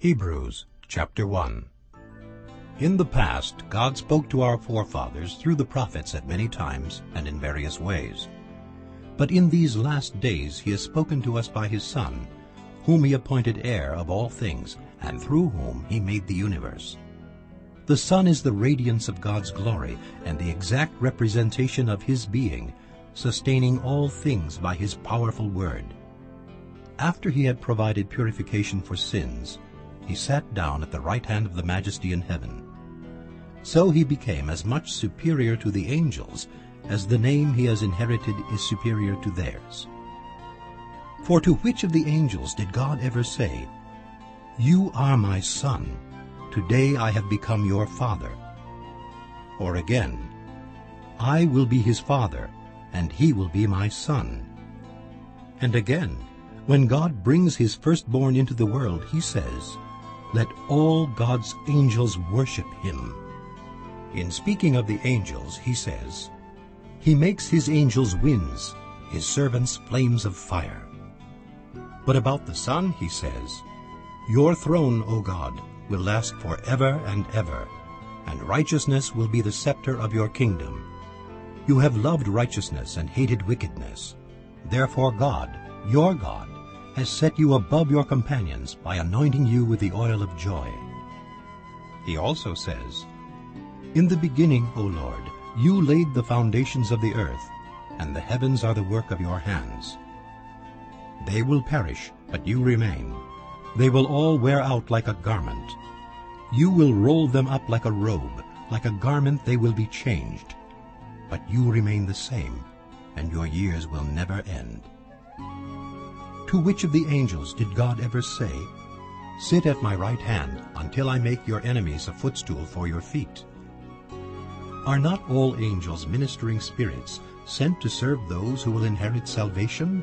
Hebrews chapter 1 In the past, God spoke to our forefathers through the prophets at many times and in various ways. But in these last days he has spoken to us by his Son, whom he appointed heir of all things, and through whom he made the universe. The Son is the radiance of God's glory and the exact representation of his being, sustaining all things by his powerful word. After he had provided purification for sins, he sat down at the right hand of the majesty in heaven. So he became as much superior to the angels as the name he has inherited is superior to theirs. For to which of the angels did God ever say, You are my son, today I have become your father? Or again, I will be his father, and he will be my son. And again, when God brings his firstborn into the world, he says, Let all God's angels worship him. In speaking of the angels, he says, He makes his angels winds, his servants flames of fire. But about the Son, he says, Your throne, O God, will last forever and ever, and righteousness will be the scepter of your kingdom. You have loved righteousness and hated wickedness. Therefore God, your God, has set you above your companions by anointing you with the oil of joy. He also says, In the beginning, O Lord, you laid the foundations of the earth, and the heavens are the work of your hands. They will perish, but you remain. They will all wear out like a garment. You will roll them up like a robe, like a garment they will be changed. But you remain the same, and your years will never end. To which of the angels did God ever say, Sit at my right hand until I make your enemies a footstool for your feet? Are not all angels ministering spirits sent to serve those who will inherit salvation?